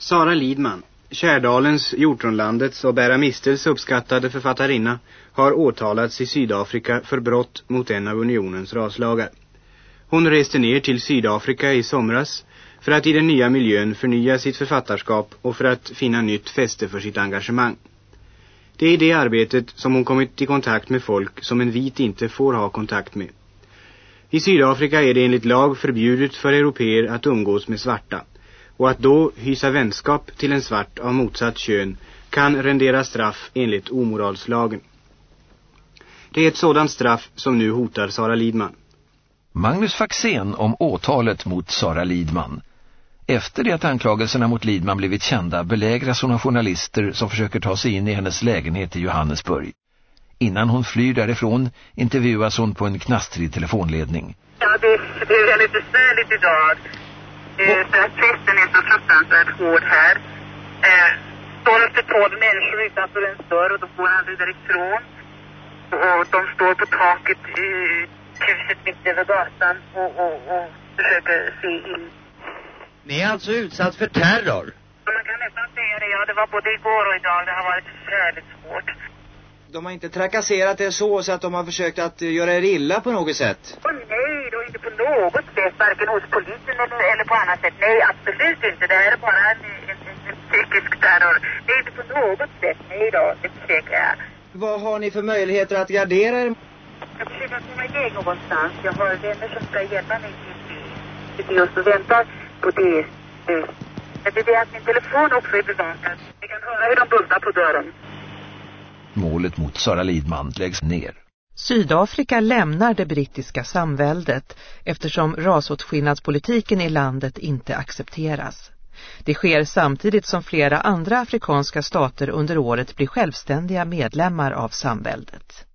Sara Lidman, Kärdalens, Hjortronlandets och Bära Mistels uppskattade författarinna, har åtalats i Sydafrika för brott mot en av unionens raslagar. Hon reste ner till Sydafrika i somras för att i den nya miljön förnya sitt författarskap och för att finna nytt fäste för sitt engagemang. Det är i det arbetet som hon kommit i kontakt med folk som en vit inte får ha kontakt med. I Sydafrika är det enligt lag förbjudet för europeer att umgås med svarta och att då hysa vänskap till en svart av motsatt kön kan rendera straff enligt omoralslagen. Det är ett sådant straff som nu hotar Sara Lidman. Magnus Faxén om åtalet mot Sara Lidman. Efter det att anklagelserna mot Lidman blivit kända belägras hon av journalister som försöker ta sig in i hennes lägenhet i Johannesburg. Innan hon flyr därifrån intervjuas hon på en knastrig telefonledning. Ja, det, det är väldigt besvärligt idag. Eh, för att pressen är så fruktansvärt hård här. Eh, står efter tolv människor utanför en dörr och de går aldrig därifrån. Och de står på taket i huset mitt över gatan och, och, och försöker se in. Ni är alltså utsatt för terror? Man kan nästan säga det, ja det var både igår och idag. Det har varit förfärligt svårt. De har inte trakasserat er så, så att de har försökt att eh, göra er illa på något sätt? Och nej, då inte på något sätt, varken hos polisen eller, eller på annat sätt. Nej, absolut inte. Det här är bara en, en, en, en psykisk terror. Nej, inte på något sätt. Nej då, det försäkrar jag. Vad har ni för möjligheter att gardera er? Jag försöker komma iväg någonstans. Jag har vänner som ska hjälpa mig till det. Sitter just och väntar på det. Men det är det att min telefon också är bevakad. Jag kan höra hur de bultar på dörren. Målet mot Sara Lidman läggs ner. Sydafrika lämnar det brittiska samväldet eftersom rasåtskillnadspolitiken i landet inte accepteras. Det sker samtidigt som flera andra afrikanska stater under året blir självständiga medlemmar av samväldet.